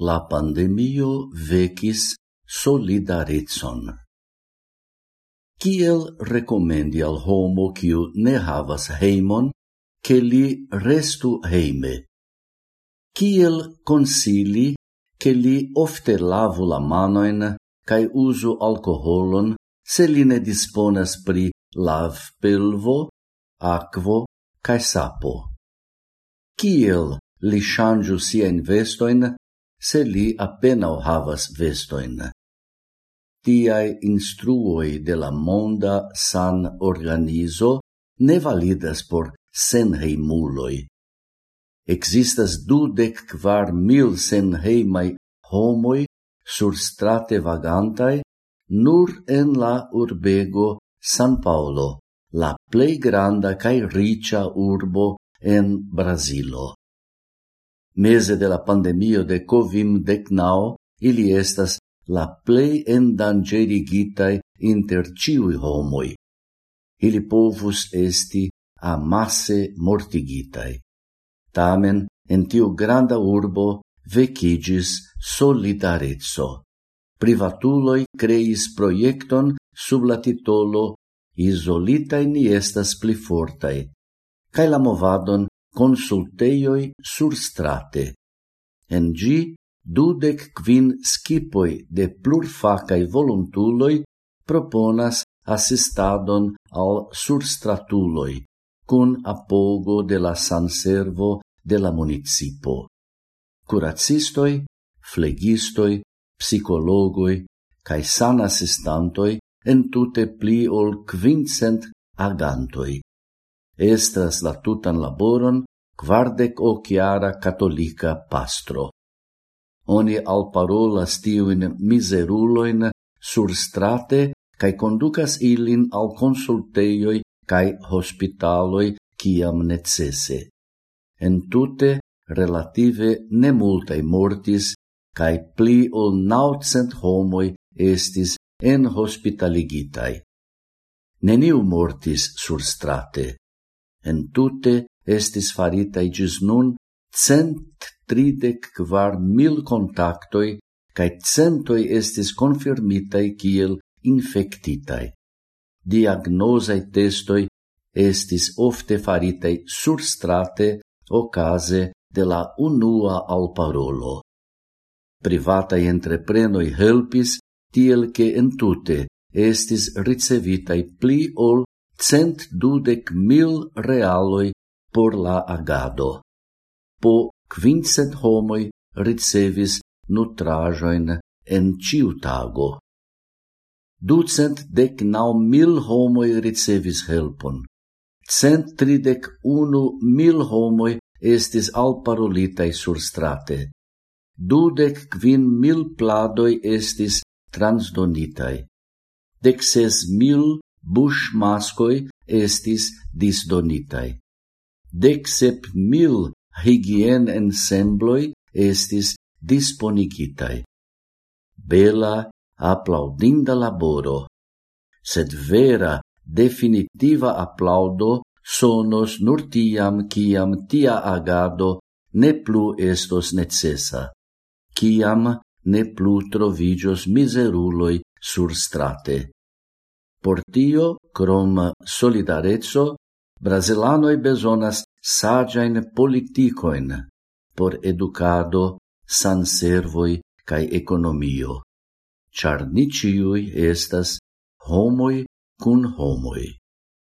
la pandemio vecis solidarecon. Kiel recomendi al homo kiu ne havas heimon, ke li restu heime? Kiel consili ke li ofte lavu la manoin kai usu alcoholon se li ne disponas pri lav pelvo, aquo cae sapo? Kiel li changiu sien vestoin se li appena havas vestoin. Tiai instruoi de la monda san organizo ne validas por senheimuloi. Existas dudec quar mil senheimai homoi sur strate vagantai nur en la urbego San Paulo, la plei granda cae ricia urbo en Brasilo. Mese de la pandemio de COVID-19 ili estas la plei endangerigitai inter ciui homoi. Ili povus esti amasse mortigitai. Tamen, en tiu granda urbo vecigis solidarezzo. Privatuloi creis proiecton sub la titolo Isolitai ni estas pli fortai, cae la movadon consulteioi surstrate. En gi dudec quin skipoi de plurfacai voluntuloi proponas assistadon al surstratuloi, cun apogo de la sanservo de la municipo. Curacistoi, flegistoi, psicologoi, cae san assistantoi entute pli ol quincent agantoi estras la tutan laboron quardec ociara catolica pastro. Oni alparolas tiuin miseruloin surstrate cae conducas ilin al consulteioi cae hospitaloi ciam necesse. En tute relative ne multae mortis, cae pli ol naucent homoi estis en hospitaligitai. Neniu mortis sur strate. En tute estis faritai gis nun cent tridec quar mil contactoi, cae centoi estis confirmitai kiel infectitai. Diagnosai testoi estis ofte faritai surstrate ocase de la unua al parolo. Privatai entreprenoi helpis, tiel che entute estis ricevitai pli ol cent dudec mil realoi por la agado. Po quincent homoi ricevis nutrajoin en ciu tago. Ducent dec nau mil homoi ricevis helpon. Cent tridec unu mil homoi estis alparolitai sur strate. Dudec quin mil pladoi estis transdonitai. Dec ses mil bush mascoi estis disdonitai. Decsep mil higien ensembloi estis disponicitai. Bela, aplaudinda laboro, sed vera, definitiva aplaudo sonos nur tiam ciam tia agado ne plu estos necessa, ciam ne plu trovigios miseruloi sur strate. Por tio, crom solidarezzo, brasilanoi bezonas saĝajn politicoin por educado, san servoi ekonomio, economio, ni estas homoi kun homoi.